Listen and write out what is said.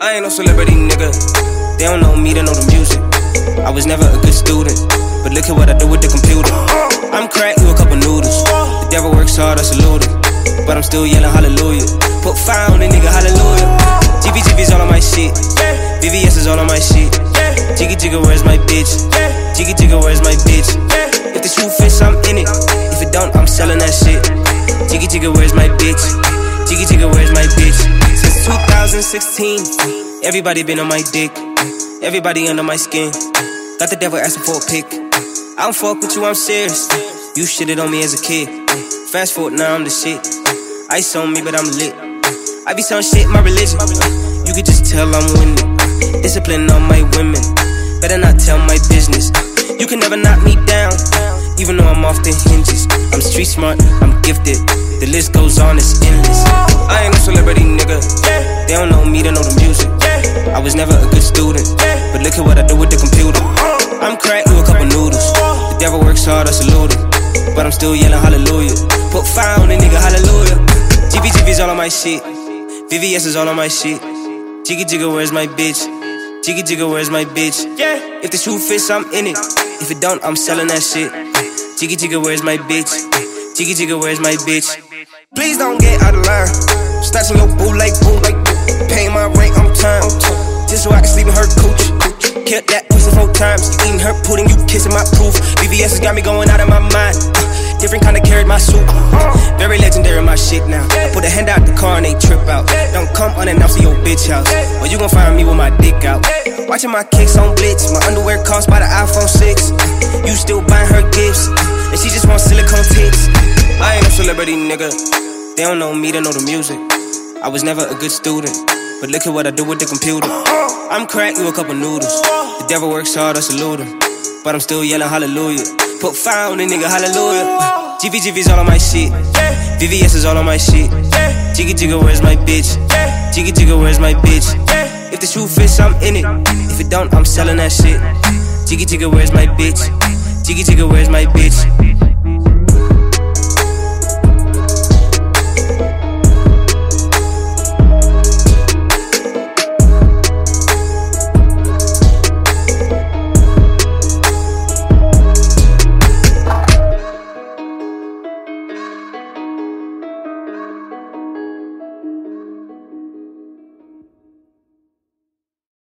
I ain't no celebrity, nigga. They don't know me, they know the music. I was never a good student, but look at what I do with the computer. I'm crack, you a couple noodles. The devil works hard, I salute him. But I'm still yelling hallelujah. Put fire on a nigga, hallelujah. GBGB's all on my shit. VVS is all on my shit. Jiggy Jigga, where's my bitch? Jiggy Jigga, where's my bitch? If the shoe fits, I'm in it. If it don't, I'm selling that shit. Jiggy Jigga, where's my bitch? Jiggy Jigga, where's my bitch? Since 2016, everybody been on my dick. Everybody under my skin. Got the devil asking for a pick. I don't fuck with you, I'm serious. You shitted on me as a kid. Fast forward, now I'm the shit. Ice on me, but I'm lit. I be selling shit, my religion. You could just tell I'm winning. Discipline on my women. Better not tell my business. You can never knock me down, even though I'm off the hinges. I'm street smart, I'm gifted. The list goes on, it's endless. I ain't no celebrity, nigga. They don't know me, they know the music. I was never a good student, but look at what I do with the computer. I'm crack, you a couple noodles. The devil works hard, I salute him. But I'm still yelling hallelujah. Put fire on a nigga, hallelujah. GBGB's all on my shit. VVS is all on my shit. Jiggy Jigga, where's my bitch? Jiggy Jigga, where's my bitch? Yeah. If the shoe fits, I'm in it. If it don't, I'm selling that shit. Jiggy Jigga, where's my bitch? Jiggy Jigga, where's my bitch? Please don't get out of line. Snatching your boo like boo. Paying my rent on time. Just so I can sleep in her cooch. Kept that pussy four times. You eating her pudding, you kissing my proof. BBS has got me going out of my mind. Uh, different kind of carried my suit. Very legendary, my shit now. I put a hand out the car and they trip out. Don't come unannounced to your bitch house. Or you gon' find me with my dick out. Watching my kicks on blitz. My underwear cost by the iPhone 6. You still buying her gifts. And she just want silicone tits. I ain't no celebrity, nigga. They don't know me, they know the music. I was never a good student. But look at what I do with the computer. I'm crack, you a couple noodles. The devil works hard, I salute him. But I'm still yelling hallelujah. Put fire on a nigga, hallelujah. GBGB's all on my shit. VVS is all on my shit. Jiggy Jigga, where's my bitch? Jiggy Jigga, where's my bitch? If the shoe fits, I'm in it. If it don't, I'm selling that shit. Jiggy Jigga, where's my bitch? Jiggy Jigga, where's my bitch?